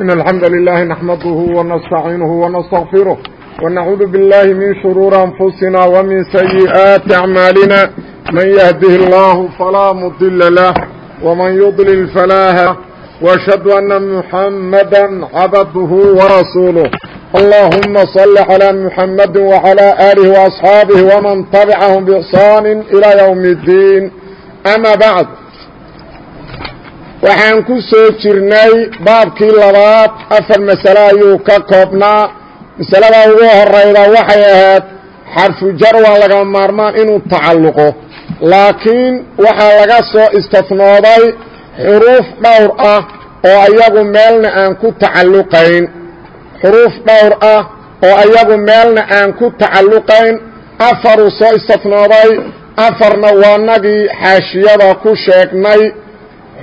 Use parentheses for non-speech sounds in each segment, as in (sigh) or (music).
إن الحمد لله نحمده ونستعينه ونستغفره ونعوذ بالله من شرور أنفسنا ومن سيئات أعمالنا من يهده الله فلا مضل له ومن يضلل فلا ه وأشهد أن محمدا عبده ورسوله اللهم صل على محمد وعلى آله وأصحابه ومن تبعهم بإحسان إلى يوم الدين أما بعد waxaan ku soo jirnay baabkii labaad afar masale ayuu ka koobnaa. Masalada ugu horayda waxay ahayd xarfu jar waa laga maarmaan inuu tacalluqo. Laakiin waxaa laga soo istifnooday xuruuf dhowr ah oo ayagu meelna aan ku tacalluqayn. Xuruuf dhowr ah oo ayagu meelna aan ku tacalluqayn. Afaruu soo istifnooday afarna waa nagii xaashiyada ku sheegnay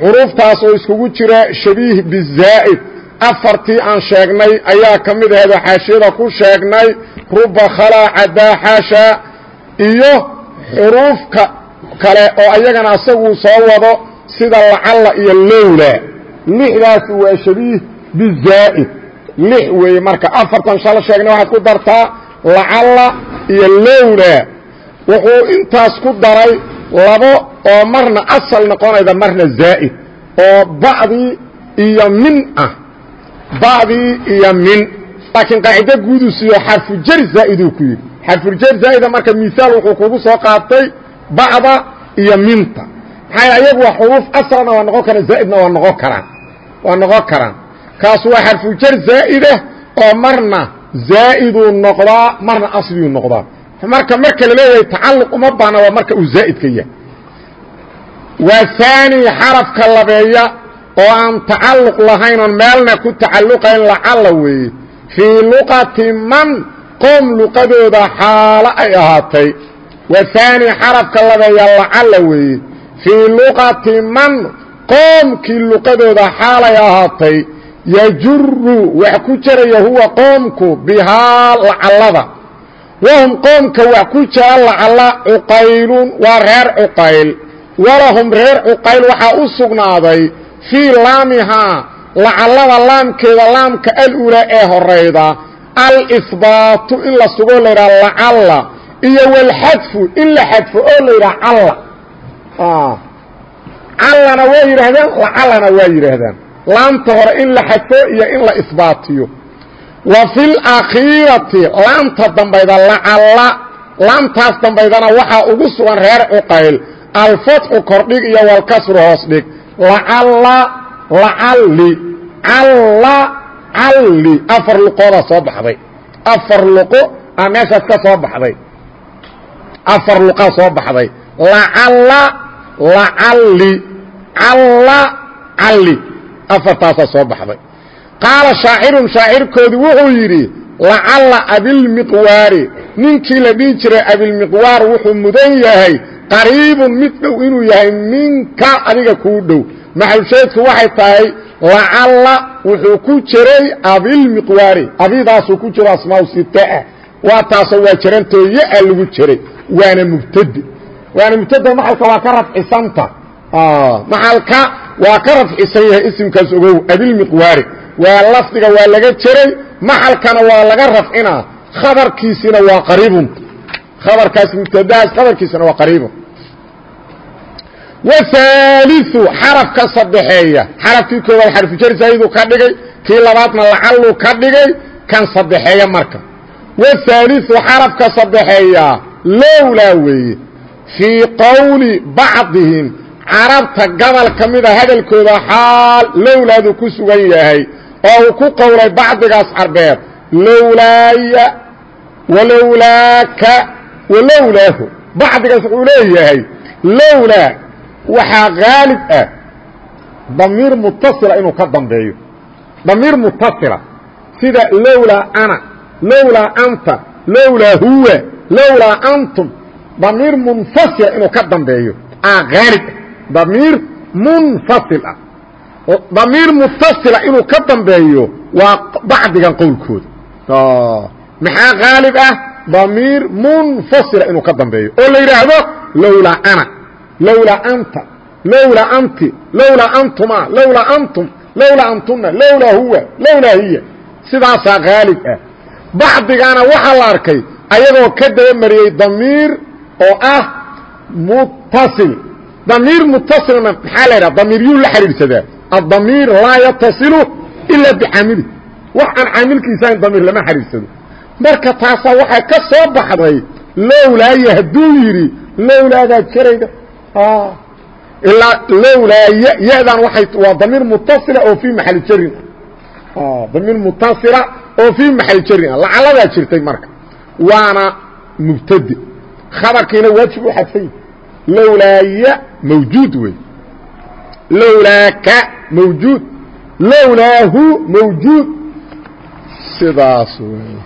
xuruuftaas oo iskugu jira shabiih bizaa'id. Afartii aan sheegnay ayaa ka mid aheed oo xaashiyada ku sheegnay ruba khalaa cadaa xaashaa iyo xuruufka kale oo ayagana asaguu soo wado sida lacalla iyo lowla. Lixdaasi waa shabiih bizaa'id. Lix weeye marka afartan shalo sheegnay waxaad ku dartaa lacalla iyo lowla. Wuxuu intaas ku daray labo oo marna asal noqonayda marna zaa'id oo ba'dii iyo min ah. Ba'dii iyo min. Laakiin qaacido guuduu siiyo xarfujar zaa'iduu ku yidhi. Xarfujar zaa'ida marka miaal wuxuu kugu soo qaatay ba'da iyo minta. Maxaa ayagu waa xuruuf asalna waa noqon karaan zaa'idna waa noqon karaan. Waa noqon karaan. Kaas waa xarfujar zaa'ida oo marna zaa'iduu noqdaa marna asliyuu noqdaa. Marka marka la leeyahay tacalluq uma baana waa marka uu zaa'idka yahay waa haani xarafka labeeya oo aan tacalluq lahayn oon meelna ku tacalluqayn lacalla weeye. Fii luqati man qoom luqadooda xaalo ay ahaatay. Waa haani xarafka labeeya lacalla weeye. Fii luqati man qoomkii luqadooda xaalay ahaatay. Yajuru wax ku jaraya huwa qoomku bihaa lacallada. Wahum qoomka wax ku jira lacalla cuqaylun waa reer cuqayl walahum reer cuqayl waxaa u sugnaaday fii laamihaa lacallada laamkeeda laamka alulaa ee horayda alihbaatu in la sugoo la yidhaha lacalla iyo walxadfu in la xadfo oo la yidhaha calla. Callana waa yidhaahdaan lacallana waa yidhaahdaan. Laamta hore in la xadfo iyo in la isbaatiyo wa fi lakhiirati laamta dambayda lacalla laamtaas dambaydana waxaa ugu sugan reer cuqayl alfatxu kordhig iyo walkasru hoos dhig lacalla lacalli calla calli afar luqoodaa soo baxday afar luqo aa meeshaas ka soo baxday afar luqaa soo baxday lacalla lacalli calla calli afartaasaa soo baxday qaala shaacirun shaacirkoodii wuxuu yidhi lacalla abilmiqwaari ninkii la dhihi jiray abilmiqwaar wuxuu mudan yahay qariibun mid dhow inuu yahay minka adiga kuu dhow. Maxalsheedku waxay tahay lacalla wuxuu ku jiray abilmiqwaari abidaasuu ku jiro asmaau sitaah waa taasoo waa jarantoo ya-a lagu jiray. Waana mubtade waana mubtada maxalka waa ka rafcisanta. Maxalka waa ka rafcisan yahay isimkaas ogow abilmiqwaari waa lafdiga waa laga jeray maxalkana waa laga rafcinaa. Khabarkiisina waa qariibun. Khabarkaas mubtadahaas khabarkiisina waa qariibun wahaaliu xarafka saddexeeya xarafkii koowaad xarfujar zaa'iduu ka dhigay kii labaadna lacalluu ka dhigay kan saddexeeya marka. Wahaaliu xarafka saddexeeya lowlaa weeye. Fii qowli bacdihim carabta gobol ka mida hadalkooda xaal lowlaadu ku sugan yahay oo uu ku qowlay bacdigaas carbeed lowlaaya walowlaaka walowlaahu. Bacdigaas wuxuu leeyahay lowlaa waxaa haalib ah damiir mutasila inuu ka dambeeyo. Damiir mutasila sida lowlaa ana lowlaa anta lowlaa huwa lowlaa antum damiir munfasila inuu ka dambeeyo. Aa haalib ah damiir munfasil ah. Damiir mutasila inuu ka dambeeyo waa bacdigan qowlkooda maxaa haalib ah? Damiir munfasila inuu ka dambeeyo. Oo la yidhaahdo lowlaa ana lowlaa anta lowlaa anti lowlaa antuma lowlaa antum lowlaa antuna lowlaa huwa lowlaa hiya sidaasaa haalib ah bacdigaana waxaa la arkay ayagoo ka dabamariyey damiir oo ah muttasil damiir muttasilna maxaa la ydhaha damiir yuu la xidhiidhsadaa addamiir laa yatasilu ilaa bicamili wax aan caamilkiisahayn damiir lama xidhiidhsado marka taasaa waxaa ka soo baxday lowlaaya hadduu yidhi lowlaadaa jarayda ilaa lowlaa ya-dan waay waa damiir mutasila oo fii maali jarin. Damiir mutasila oo fii maxali jarin. Ah lacaladaa jirtay marka. Waana mubtade khabarkiina waajib u xadfay. Lowlaaya mawjuud wey. Lowlaaka mawjuud. Lowlaahu mawjuud. Sidaas wey.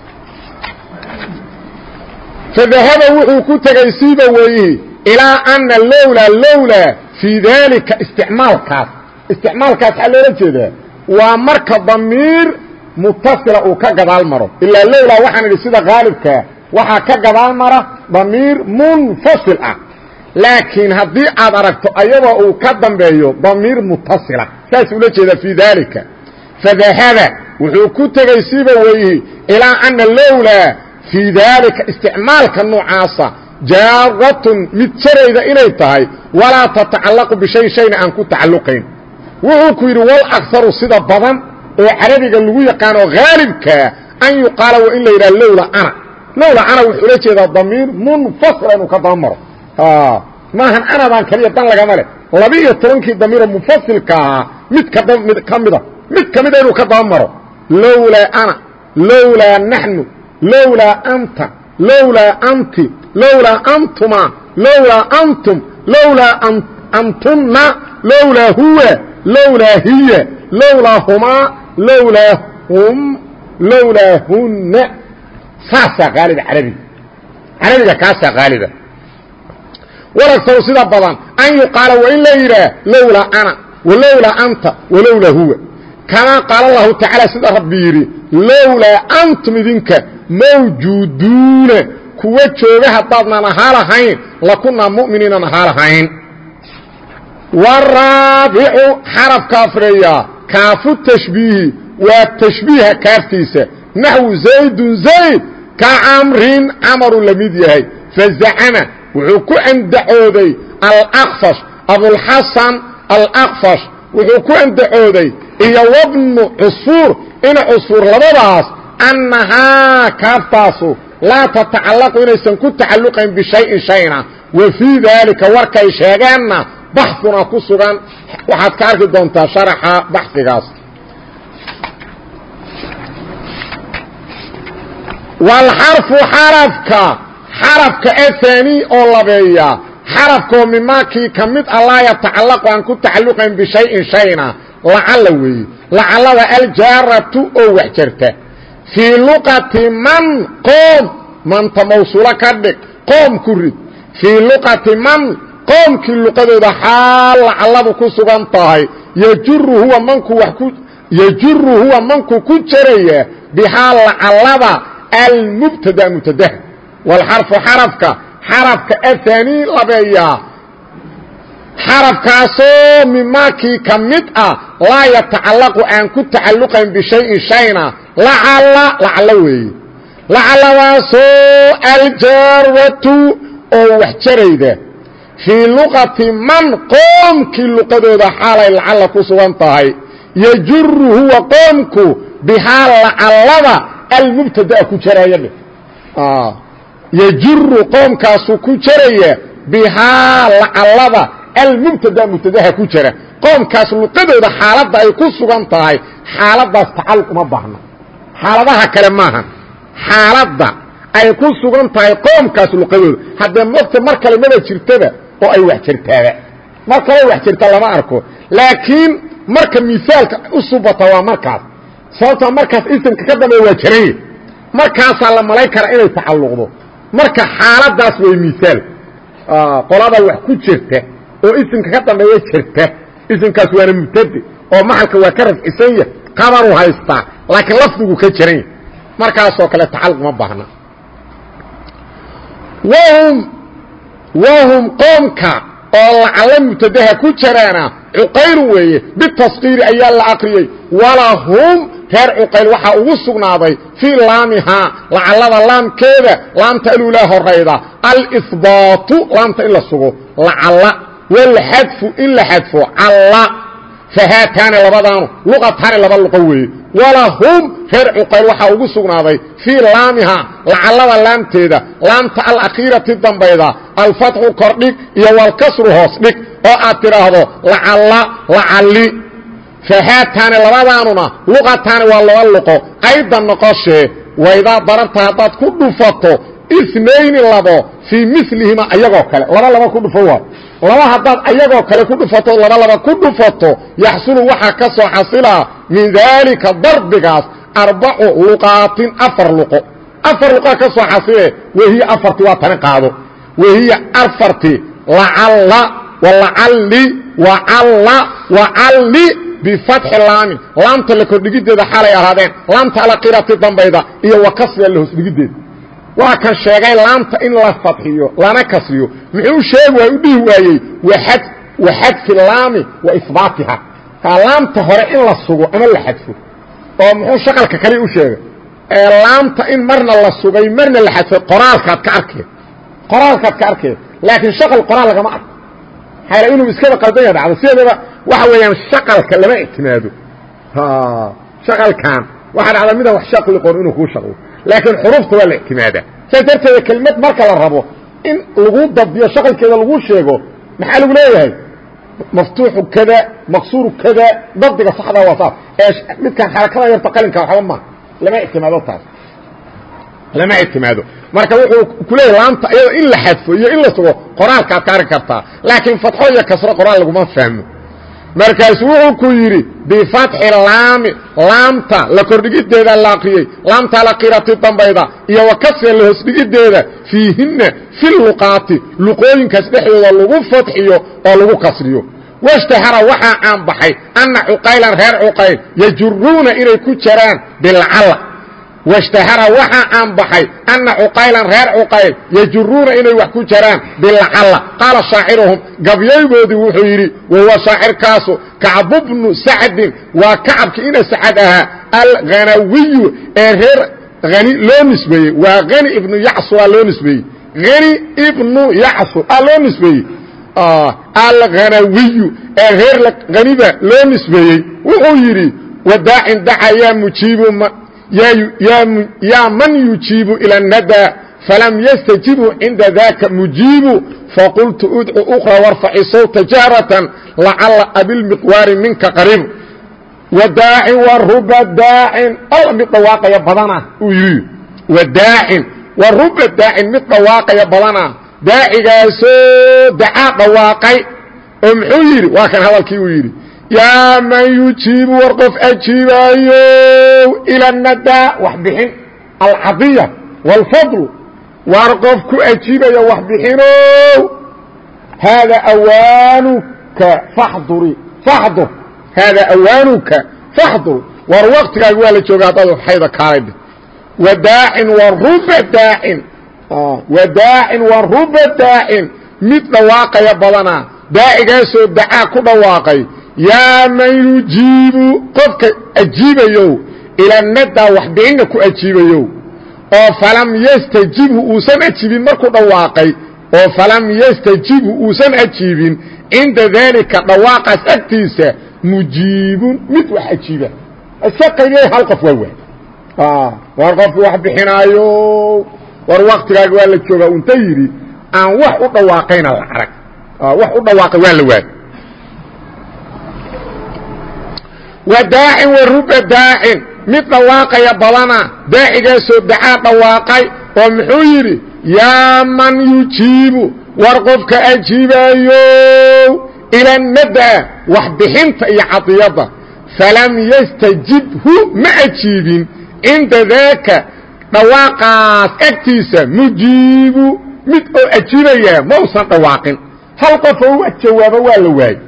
Fadahaba wuxuu ku tegey siiba weyihi ilaa ana lowlaa lowlaa fii daalika isticmaalkaas. Isticmaalkaas waxaa loola jeedaa waa marka damiir mutasila uu ka gadaal maro. Ilaa lowlaa waxaan idhi sida haalibkaa waxaa ka gadaal mara damiir munfasil ah. Laakiin haddii aad aragto ayadoo uu ka dambeeyo damiir mutasila saas ula jeedaa fii daalika. Fadahaba ku tegey siiba weyihi ilaa ana lowlaa fii daalika isticmaalka noocaasa jaaratun mid jarayda inay tahay walaa tatacallaqu bishay shayna aan ku tacalluqayn. Wuxuu ku yidhi wal akharu sida badan oo carabiga lagu yaqaano haalibkaa an yuqaala waa in la yidhaha lowla ana. Lowla ana wuxuu la jeedaa damiir munfasila inuu ka daba maro. Maahan anadaan kaliya dan lagama leh. Laba-iyo tobankii damiiro munfasilka ahaa mid ka mid ka mida mid ka mida inuu ka daba maro. Lowlaa ana naxnu lowlaa anta lowlaa anti lowlaa antuma lowlaa antum lowlaa antunna lowlaa huwa lowlaa hiya lowlaa humaa lowlaa hum lowlaa hunna saasaa qaaliba carabiga carabiga kaasaa qaaliba walagsaw sida badan an yuqaala waa in la yidhaah lowlaa ana walowlaa anta walowlaa huwa kamaa qaala allahu tacaala sida rabbi yidhi lowlaa antum idinka mawjuuduuna kuwa jooga haddaadnan ahaa lahayn lakunaa mu'miniinan ahaa lahayn. Waraabicu xarafka afreeyaa kaafu tashbiihi waa tashbiiha kaaftiisa. Naxwu zaydun zayd ka camrin camaru la mid yahay. Fazacama wuxuu ku andacooday alakfash abulxasan alakfash wuxuu ku andacooday iyo wabnu cusuur ina cusuur labadaas annahaa kaaftaasu laa tatacallaqu inaysan ku tacalluqayn bishayin shayna wa fii daalika warkay sheegeenna baxuna ku sugan waxaad ka arki doontaa sharaxa baxigaas walxarfu xarafka xarafka ahaani oo labeeya xarafkoo mimaakii ka mid a laa yatacallaqu aan ku tacalluqayn bishayin shayna lacalla weeye lacallada aljaaratu oo wax jarta fii luqati man qoom manta mawsuulo ka dhig. Qoom ku rid. Fii luqati man qoomkii luqadooda xaal lacalladu ku sugan tahay. Yjuru huwa manku wa ku yajuru huwa manku ku jaraya bihaa lacallada almubtada mubtadaha wاlxarfu xarafka. Xarafka ahaani labeeyaa xarafkaasoo mimaakii ka mid ah laa yatacallaqu aan ku tacalluqayn bishayin shayna lacalla lacallo weeye lacalladaasoo aljaaratu oo wax jarayda. Fii luqati man qoomkii luqadooda xaalay lacalla ku sugan tahay yajuru huwa qoomku bihaa lacallada almubtadaa ku jaraya. Dhe yajuru qoomkaasuu ku jaraya bihaa lacallada almubtada mubtadaha ku jira qoomkaas luqadooda xaaladda ay ku sugan tahay xaaladaas tacalluq uma baahna xaaladaha kale maaha xaaladda ay ku sugan tahay qoomkaas luqadooda haddee mogta mar kale maba jirtaba oo ay wax jirtaaba mar kale wax jirta lama arko laakiin marka misaalka u waa markaas sababtoo markaas isimka ka dambeeya waa jaranye markaasaa la malayn karaa inay tacalluqdo marka xaaladaas way misaal qolada wax ku jirta oo isimka ka dambeeya jirta. Isimkaas waana mubtade oo maxalka waa ka rafcisan yahay qabaru haystaa laakiin lafdigu ka jiran yahay markaasoo kale tacalluq ma baahna. Wahum wahum qoomka oo lacalla mubtadaha ku jiraana cuqaylun weeye bitaskiiri ayaa la aqriyey walahum reer cuqayl waxaa ugu sugnaaday fii laamihaa lacallada laamkeeda laamta alulaa horayda alihbaatu laamta in la sugo lacalla walxadfu in la xadfo calla fahaataani labadaanu luqataani laba luqo weeye walahum reer cuqayl waxaa ugu sugnaaday fii laamiha lacallada laamteeda laamta alakhiirati dambayda alfatxu kordhig iyo walkasru hoos dhig oo aad tidhaahdo lacalla lacalli fahaataani labadaanuna luqataani waa laba luqo aydan noqoshee waydaa darabta haddaad ku dhufato inayni labo fii milihima ayagoo kale. Laba laba ku dhufo waa. Laba haddaad ayagoo kale ku dhufato laba laba ku dhufato yaxsulu waxaa ka soo xasilaa min daalika darbigaas arbacu luqaatin afar luqo. Afar luqaa ka soo xasile wahiya afarti waa tani qaado. Wahiya afarti lacalla walacalli wacalla wacalli bifatxi laamin. Laamta la kordhigideeda xalay ahaadeen. Laamta alaqirati dambayda iyo wa kasriga la hoosdhigideeda waa kan sheegay laamta in la fadxiyo lana kasriyo muxuu sheegi waay u dhihi waayey wa xadfi laami wa ihbaatiha laamta hore in la sugo ama la xadfo oo muxuu shaqalka kale u sheegay ee laamta in marna la sugay marna la xadfay qoraalkaad ka arkeed qoraalkaad ka arkeed laakiin shaqal qoraal lagama arko. Maxaa inuu iskaba qaldan ya dhacdo. Sideedaba waxa weeyaan shaqalka lama ictimaado. Shaqalkan waxaa dhacda midaan wax shaqli qor inuu kuu shaqlo laakiin xurufta waa la ictimaadaa saas darteeda kelmad marka la rabo in lagu dabdiyo shaqalkeeda lagu sheego maxaa lagu leeyahay? maftuuxu kada maqsuuru kada dabdiga saxda waa saas ee midkaan xarakada yarta qalinka waxba ma lama ictimaado taas lama ictimaado marka wuxuu ku leeyahay laamta iyada in la xadfo iyo in la sugo qoraalkaad ka arki kartaa laakiin fatxo iyo kasro qoraal laguma fahmo markaasu wuxuu ku yidhi bifatxi laami laamta la kordhigideeda la aqriyey laamta la qirati dambayda iyo wa kasra la hoosdhigideeda fiihinna fi luqaati luqooyinkaas dhexdooda lagu fadxiyo oo lagu kasriyo. Washtahara waxaa caanbaxay anna cuqaylan reer cuqayl yajuruuna inay ku jaraan bilcalla washtahara waxaa caanbaxay anna cuqaylan reer cuqayl yajuruuna inay wax ku jaraan bilcalla qaala shaaciruhum gabyaygoodii wuxuu yidhi wahuwa shaacirkaasu kacbu bnu sacdin waa kacabki ina sacad ahaa alghanawiyu ee reer hani loo nisbeeyey waa hani ibnu yacsur aa loo nisbeeyey hani ibnu yacsur aa loo nisbeeyey alghanawiyu ee reer haniba loo nisbeeyey wuxuu yidhi wadaacin daca yaa mujiibu yaa man yujiibu ilى الndى falam ystajibhu cinda daka mujiibu faqultu udcu ukra warfaci sawta jahratan lacala abilmiqwaari minka qariib wadaacin waruba daacin alla mid dhawaaqaya badana uu yidhi wadaacin waruba daacin mid dhawaaqaya badana daacigaasoo dacaa dhawaaqay oo muxuu yidhi waa kan hadalkii uu yidhi yaa man yujiibu war qof ajiibaayo ila nadaa wax bixin alcadiya wاlfadlu war qof ku ajiibaya wax bixinow haada awaanuka faxduri faxdur haada awaanuka faxdur war waktigaaga waa la jooga haddaad xayda kaalay wadaacin waruba daacin wadaacin waruba daacin mid dhawaaqaya badanaa daacigaasoo dacaa ku dhawaaqay yaa man yujiibu qofka ajiibayow ila nadaa waxbixinna ku ajiibayow oo falam ystajibhu uusan ajiibin markuu dhawaaqay oo falam ystajibhu uusan ajiibin cinda daalika dhawaaqaas agtiisa mujiibun mid wax ajiiba. Qaybiyay hal qof waa waay war qofki wax bixinaayo war waktigaaga waa la joogaa unta yidhi aan wax u dhawaaqayna la arag. Wax u dhawaaqay waa la waay wadaacin waruba daacin mid dhawaaqaya badana daacigaasoo dacaa dhawaaqay oo muxuu yidhi yaa man yujiibu war qofka ajiibaayo ila nada wax bixinta iyo cadiyadda falam yastajibhu ma ajiibin cinda daaka dhawaaqaas agtiisa mujiibu mid oo ajiibaya ma usan dhawaaqin hal qofoo u jawaabo waa la waayey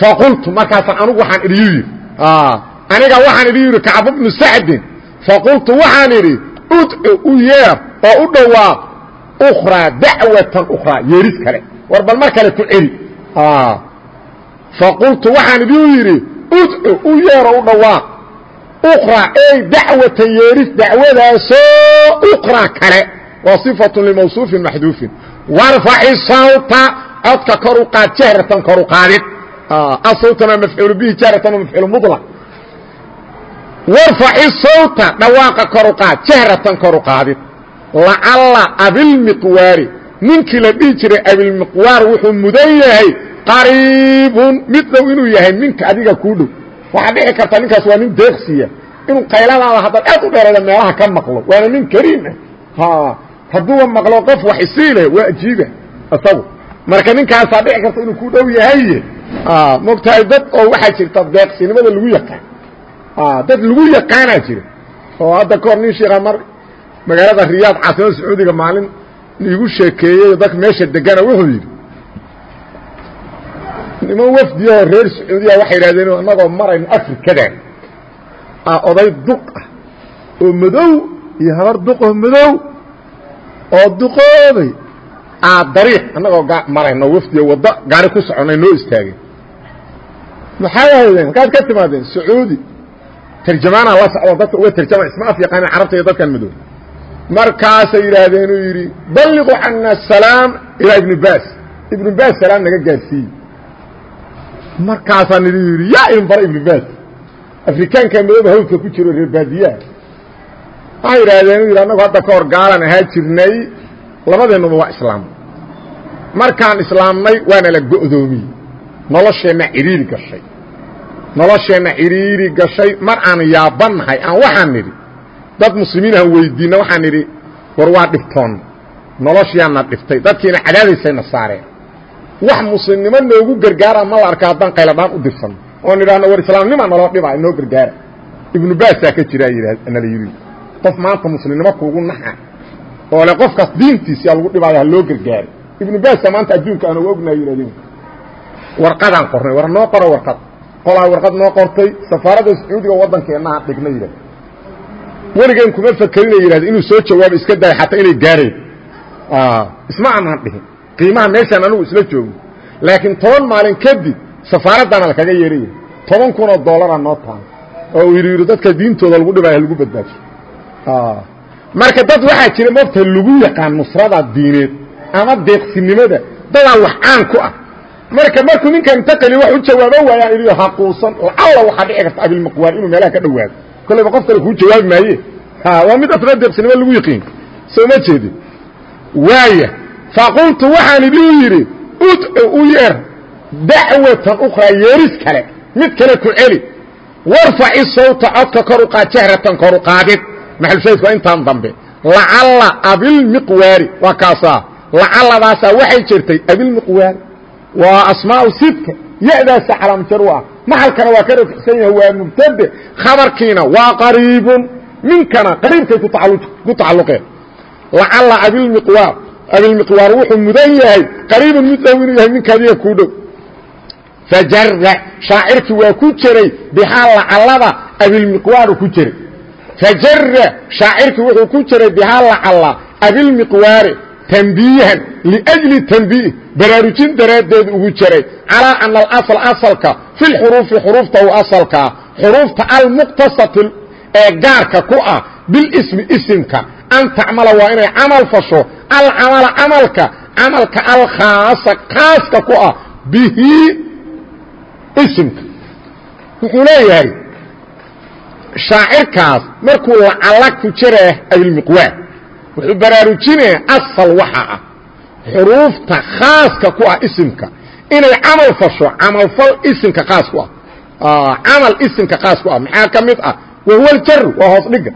faqultu markaasaan anugu waxaan idhiyu yidhi Ah, aniga waxaan idhi yidhi kacb bnu sacdin faqultu waxaan idhi udcu u yeer oo u dhawaaq ukhraa dacwatan ukhraa yeeris kale war bal mar kale ku celi. Ah, faqultu waxaan idiu yidhi udcu u yeer oo u dhawaaq ukhraa ey dacwatan yeeris dacwadaasoo ukhraa kale waa sifatun limawsuufin maxduufin. Warfaci sawta codka kor u qaad jahratan kor u qaadid asawtana mafcuul bihi jahratan mafcuul mulq warfaci sawta dhawaaqa kor u qaad jahratan kor u qaadid lacalla abilmiqwaari ninkii la dhihi jiray abilmiqwaar wuxuu mudan yahay qariibun mid dhow inuu yahay minka adiga kuu dhow waxaa dhici karta ninkaas waa nin deeqsiya inuu qayladaada haddaad aad u dheerada meelaha ka maqlo waana nin kariim ah hadduuba maqlo qof wax isiile waa ajiiba isagu marka ninkaasaa dhici karta inuu ku dhow yahay mogtahay dad oo waxaa jirta deeqsinimada lagu yaqaan. Dad lagu yaqaanaa jira. Oo hadda kahor nin sheekha mar magaalada riyaad caasimada sacuudiga maalin iigu sheekeeyey dadka meesha degana wuxuu yidhi niman wafdiyahoo reer sacuudiya waxay yidhahdeen annagoo marayno afrikadan. Oday duq ah. Oo madow iyo habar duqoo madow. Oo duqoobay. Aa dariiq annagoo marayno wafdiya waddo gaari ku soconnay noo istaageen maxay ahaydeen halkaad ka timaadeen sacuudi tarjamaanaa la socdo dadka uga tarjama isma af yaqaaneen carabta iyo dadkan madow. Markaasay yidhaahdeen uu yidhi balliqu cana asalaam ilaa ibni baas. Ibnu baas salaam naga gaadhsiiye markaasaa nidi yidhi yaa idin bara ibnu baas. Afrikaanka madooba hawdka ku jiro reer baadiyaha waxay yidhaahdeen u yidhi annagu hadda ka hor gaalan ahaa jirnay labadeennuba waa islaamnay markaan islaamnay waana la go'doomiyey nolosheenna cidhiiri gashay. Nolosheenna cidhiiri gashay mar aan yaabannahay aan waxaan nidhi dad muslimiin aan weydiinna waxaan nidhi war waa dhibtoonna noloshiyaana dhiftay dadkiina cadaadaysayna saareen wax muslimnimo noogu gargaara ma la arka haddaan qayladhaan u dirsanno oon idhaahno war islaamnima naloo dhibaa inoo gargaara. Ibnu baasaa ka jira nala yidhi qof maanta muslimnimo kuugu naxa oo le qofkaas diintiisiyaa lagu dhibaayo ha loo gargaaro ibnu baasa maanta adduunka aan uga ognahay yidhahdeen warqadaan qornay war noo qoro warqad. Qolaa warqad noo qortay safaaradda sacuudiga waddankeennaha dhigna yidhahd weligeen kuma fakerina yidhahda inuu soo jawaabo iska dayo xataa inay gaarayn isma aanaan dhihin. Qiimaha meeshaan anugu isla joogno laakiin toban maalin kadib safaaraddaana lakaga yeeraya toban kunoo dollaraa noo taana oo uu yidhi yidhi dadka diintooda lagu dhibaayo lagu badbaajiyo marka dad waxaa jira moogta lagu yaqaan nusrada diineed ama deeqsinimada. Dadaa wax caan ku ah marka markuu ninkan intaqali wax u jawaabo waayaan idhi haquusan lacalla waxaa dhici karta abilmaqwaar inuu meelaha ka dhowaado kolleyba qof kale kuu jawaabi maaye? Waa mid asna deeqsinimo lagu yiqiin soo ma jeedin. Waaya faqultu waxaan idin yidhi udcu u yeer dacwatan ukhraa yeeris kale mid kale ku celi. Warfaci sawta codka kor u qaad jahratan kor u qaadid. Maxalshahidku waa intaan dambe. Lacalla abilmiqwaari waa kaasaa. Lacalladaasaa waxay jirtay abilmiqwaari waa asmaau sidka ya'daasa calaamjar u ah maxalkana waa ka rafcsan yahay waa mubtade khabarkiina waa qariibun. Minkana qariibkay ku tacalluqeen lacalla abilmiqwaar abilmiqwaar wuxuu mudan yahay qariibun mid dhow inuu yahay minkaadiga kuu dhow. Fajara shaacirkii waa ku jiray bihaa lacallada abilmiqwaaru ku jiray. Fajara shaacirkii wuxuu ku jiray bihaa lacalla abilmiqwaari tanbiihan liأjli tanbiih baraarujin daraaddeed ugu jiray calىa ana alasl asalka fi lxuruufi xuruufta u asalkaa xuruufta almuqtasati ee gaarka ku ah bilismi isimka. An tacmala waa inay camal fasho alcamala camalka camalka alkhaasa khaaska ku ah bihi isimka. Wuxuu leeyahay shaacirkaas markuu lacalla ku jira abilmiqwaar wuxuu baraarujinaya asal waxa ah xuruufta khaaska ku ah isimka. Inay camal fasho camalfal isimka khaas ku ah. Camal isimka khaas ku ah maxaa ka mid ah? Wahuwa aljaru waa hoos dhiga.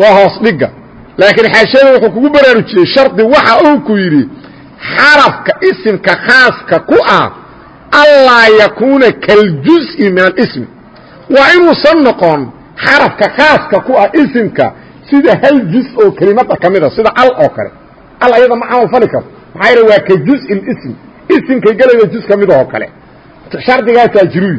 Waa hoos dhiga. Laakiin xaashiyada wuxuu kugu baraarujiyey shardi waxa uu ku yidhi xarafka isimka khaaska ku ah allaa yakuuna kaljuz'i min alismi waa inuusan noqon xarafka khaaska ku ah isimka sida hal juz oo kelimada ka mida sida al oo kale. Al ayada ma camal fali karto. Maxaa yidha waa ka juz ism. Isimkay gelayda juz ka mid oo kale. Shardigaasaa jiruy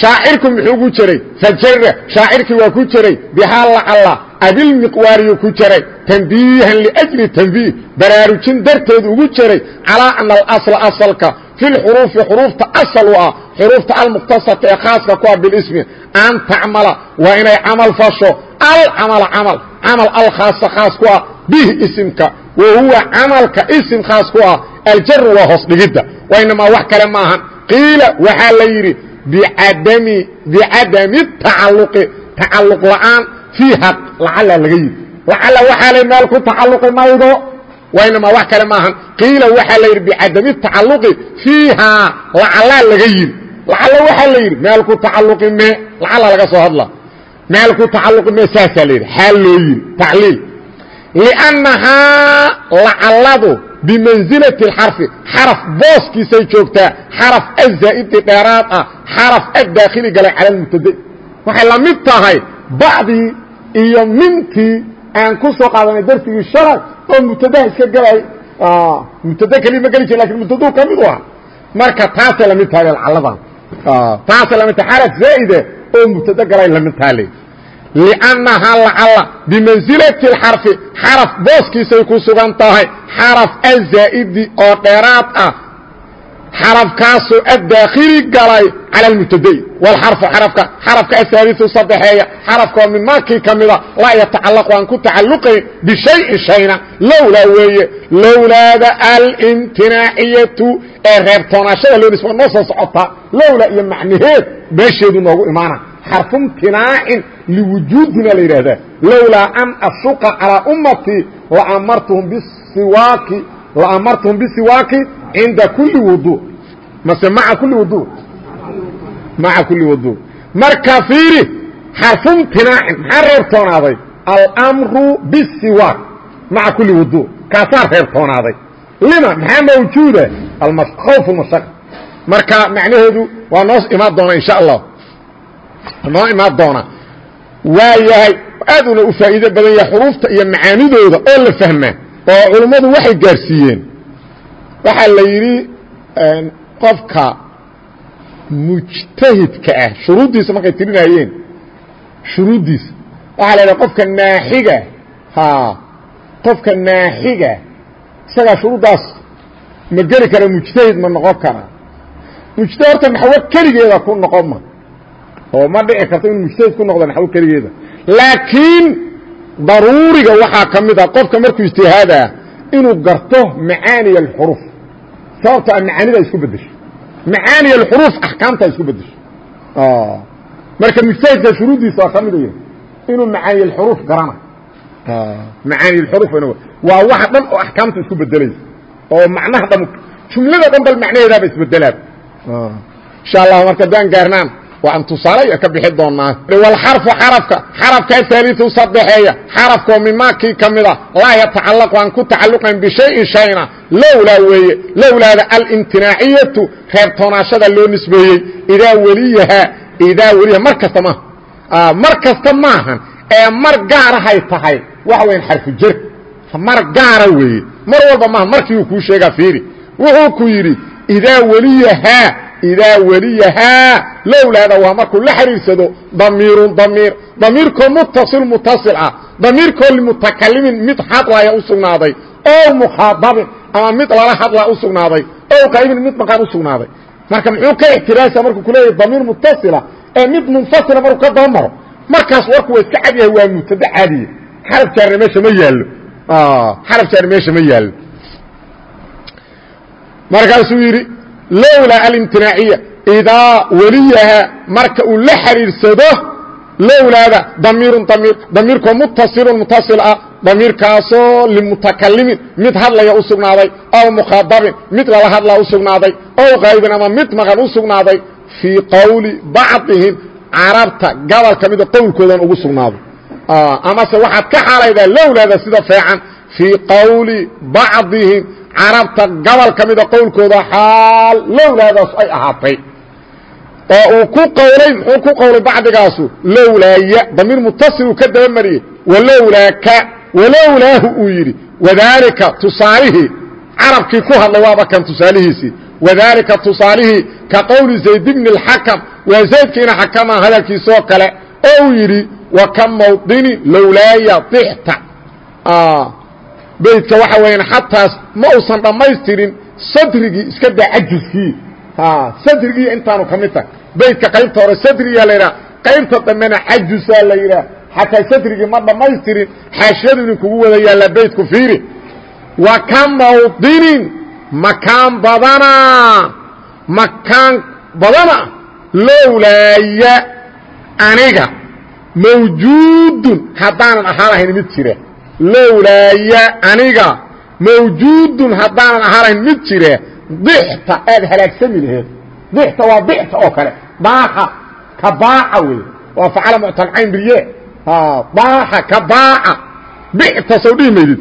shaacirku muxuu ku jiray? Fajara shaacirkii waa ku jiray? Bihaa lacalla abilmiqwaariyu ku jaray tanbiihan liajli tanbiih. Baraarujin darteed ugu jaray calaa ana alasla asalka fi lxuruufi xuruufta asal u ah xuruufta almuqtasata ee khaaska ku ah bilismi an tacmala waa inay camal fasho alcamala camal camal alkhaasa khaas ku ah bihi isimka wa huwa camalka isim khaas ku ah aljaru waa hoos dhigidda wainamaa wax kale maahan qiila waxaa la yidhi bicadami tacaluqi tacaluq la'aan fiiha lacala laga yidhi. Lacala waxaa la meel ku tacaluqi maydo wainamaa wax kale maahan qiila waxaa la yidhi bicadami tacaluqi fiihaa lacalaa laga yidhi lacala waxaa la yidhi meel ku tacaluqi me lacala laga soo hadla meel ku tacaluqi me saasaa la yidhi xaal loo yidhi tacliil liannahaa lacaladu bimansilati اxarfi xaraf booskiisay joogtaa xaraf azaa'idi dheeraad ah xaraf addaakhili galay cala mubtade waxay la mid tahay bacdii iyo mintii aan ku soo qaadanay darsigii shalay oo mubtadaha iska gelay ah, mubtada kelima geli jir laakiin mubtaduu ka mid u aha marka taasay la mid taale calladan ah, taasay la mid taha xaraf zaa'ida oo mubtado galay la mid taale liannahaa lacalla bimansilati alxarfi xaraf booskiisay ku sugan tahay. Xaraf azaa'idi oo dheeraad ah xarafkaasoo addaakhili galay calى اmubtadai wاlxarفu xarafka xarafka asaaliثu sadexeeya xarafkoo min maakii ka mida laa yatacalaqu aan ku tacalluqayn bishayءin shayna lowlaa weeye lowlaada alimtinaaciyatu ee reebtoonaashada loo nisba noo soo socotaa lowlaa iyo macnaheed meesheedu noogu imaana xarfu imtinaacin liwujuudina la yidhaahdaa lowlaa an ashuqa calىa ummatii laamartuhum bisiwaaki laamartuhum bisiwaaki cinda kuli wudu. Mase maa kuli wudu. Maca kuli wudu. Marka fiiri xarfu imtinaacin maxaa reebtoonaaday almru bisiwaak. Maca kuli wudu. Kaasaa reebtoonaaday lima maxaa mawjuuda khawf mashaq marka macnaheedu waa noo imaan doona insha allah. Noo imaan doona waa yahay aaduna u faa'iido badan yahay xuruufta iyo macaanidooda oo la fahmaa oo culummadu waxay gaarsiiyeen. Waxaa la yidhi qofka mujtahidka ah shuruuddiisa markay tirinaayeen shuruuddiisa. Waxaa la yidhaha qofka naaxiga ha qofka naaxiga isagaa shuruuddaas ma geli kara mujtahid ma noqon kara. Mujtahid horta maxwo keligeeda ku noqon ma. Oo ma dhici karto inuu mujtahid ku noqdo naxwo keligeeda. Laakiin daruuriga waxaa ka mid a qofka markuu ijtihaadaa inuu garto macaaniy alxuruf sababto a macaanida isku bedesho macaaniy alxuruf axkaamta isku bedesho marka mujtahidka shuruuddiisa waa ka midaya inuu macaaniy alxuruf garana. Macaaniy alxuruf waa waxa dhan oo axkaamta isku bedelaysa oo macnaha dhan jumlada dhan bal macnaheedaaba isbedelaaba insha allah marka daan gaarnaan waan tusaale ka bixi doonaa wlxarfu xarafka. Xarafka aaliu sadexeeya xarafkoo mimaakii ka mida laa yatacalaqu aan ku tacalluqayn bishayin shayna lowlaa weeye. Lowlaada alimtinaaciyatu. Reebtoonaashada loo nisbeeyey. Idaa weliyahaa idaa weliyaha. Mar kasta maaha mar kasta maahan ee mar gaarahay tahay. Waxa weyan xarfu jer mar gaara weeye. Mar walba maaha markiiuu kuu sheegaa fiiri. Wuxuu ku yidhi idaa weliyahaa idaa weliyahaa lowlaada waa markuu la xidhiirsado damiirun damiir. Damiirkoo mutasil mutasil ah. Damiirkoo limutakalimin mid hadlaya u sugnaaday. Ow mukhaadabin ama mid lala hadlaa u sugnaaday. Ow qaybin mid maqaan u sugnaaday. Marka muxuu ka ixtiraasa markuu ku leeyahay damiir mutasila ee mid munfasila markuu ka daba maro. Markaas warku waa iska cad yahay waa mubtade caadiya xaraf jaarna meesha ma yaallo. Xaraf jaarna meesha ma yaallo. Markaasuu yidhi lowlaa alimtinaaciya idaa weliyaha marka uu la xidhiirsado lowlaada damiirun damiir damiirkoo mutasilun mutasil ah damiirkaasoo limutakalimin mid hadlaya u sugnaaday aw mukhaadabin mid lala hadlaa u sugnaaday ow qaybin ama mid maqan u sugnaaday fii qowli bacdihim carabta gabal ka mida qowlkoodan ugu sugnaaday amase waxaad ka xaalaydaa lowlaada sida feecan fii qowli bacdihim carabta gobol ka mida qowlkooda xaal lowlaadaas ay ahaatay oo uu ku qowlay muxuu ku qowlay bacdigaasu lowlaaya damiir mutasiluu ka dabamariyey walowlaaka walowlaahu uu yidhi wadaalika tusaalihii carabkii ku hadlay waaba kan tusaalihiisii wadaalika tusaalihii ka qowli zayd bni اlxakam waa zaydkiina xakamaa hadalkiisoo kale oo uu yidhi wa ka mawdini lowlaaya dixta. Beydka waxa weyaan xataas ma uusan dhammaystirin sadrigii iska daa sadrigii intaanu ka mid tahay. Beydka qaybta hore sadriyaa la yidhaha. Qaybta dambena cajusaa la yidhaha. Xataa sadrigii ma dhammaystirin xaashiyadu idinkugu wada yaallaa beydku fiiri. Wa ka mawdinin makaan badanaa makaan badana lowlaaya aniga. Mawjuudun haddaanan ahaan lahayn mid jira lowlaaya aniga. Mawjuudun haddaanan ahaan lahayn mid dixta aad halaagsami laheed dixta waa dixta oo kale baaxa ka baaca wey waa facala muctalcayn bilye baaxa ka baaca dixta soo dhihi maydid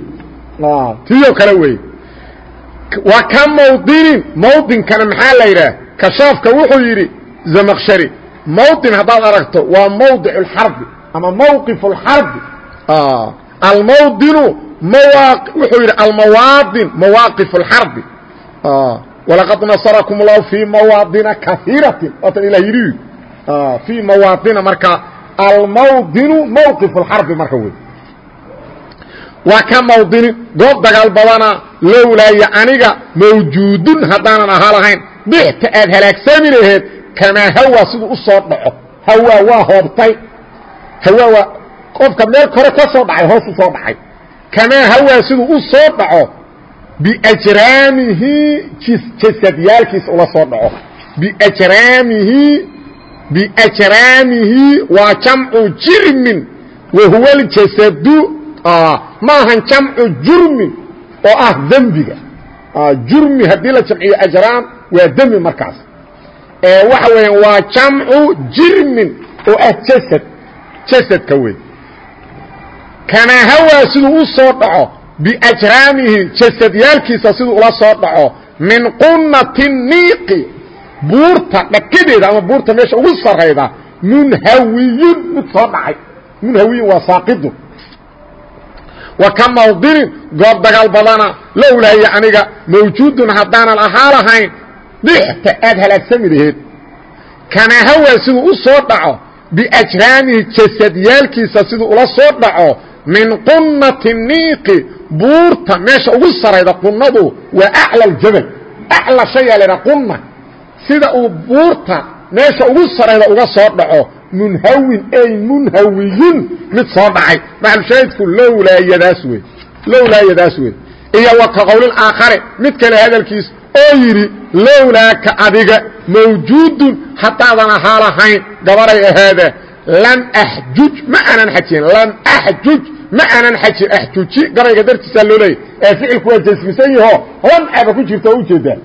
tiyo kale wey wa ka mawdinin mawdinkana maxaa la yidhaah kashaafka wuxuu yidhi zamkshari mawdin haddaad aragto waa mawdic اxarbi ama mawqif اxarbi almawdinu wuxuu yidhi almawaadin mawaaqif اxarbi walaqad nasarakum اllahu fii mawaadina kaiiratin waatan ilah yidhi fii mawaadina marka almawdinu mawqif اxarbi marka wey waa ka mawdinin goob dagaal badana lowlaaya aniga mawjuudun haddaanan ahaa lahayn dixta aad halaagsami laheed kamaa hawa siduu u soo dhaco hawaa waa hoobtay hawaa waa qofka meel kore ka soo dhacay hoos u soo dhacay kamaa hawaa siduu u soo dhaco biajraamihi jasadyaalkiisa ula soo dhaco biajraamihi biajraamihi waa jamcu jirmin wa huwa ljasadu maahan jamcu jurmin oo ah dembiga jurmi haddii la jamciyo ajraam waa demi markaas waxa weeyaan waa jamcu jirmin oo ah jasad jasadka wey kamaa hawaa siduu u soo dhaco biajraamihi jasadyaalkiisa siduu ula soo dhaco min qunati niiqi buurta dhakadeeda ama buurta meesha ugu sarayda munhawiyun mid soo dhacay. Munhawiyun waa saaqidu. Wa ka mawdinin goob dagaal badana lowlaaya aniga mawjuudun haddaanan ahaa lahayn dixta aad halaagsami laheed kamaa hawaa siduu u soo dhaco biajraamihi jasadyaalkiisa siduu ula soo dhaco min qunati niiqi buurta meesha ugu sarayda qunnadu waa acla ljabal acla shayaa laydhaha qunna. Sida uu buurta meesha ugu sarayda uga soo dhaco munhawin ay munhawiyun mid soo dhacay. Maxalushaahidku lowlaayadaas wey lowlaayadaas wey iyo wa ka qowlin aakhare mid kale hadalkiis oo yidhi lowlaaka adiga mawjuudun haddaadan ahaa lahayn gabaray ahaada lam axjuj ma aanan xajin lam axjuj ma aanan xajin axjuji gabayga dartiisaa loo leeyay ee ficilku waa jasmisan yaho lam aba ku jirta oo u jeedaa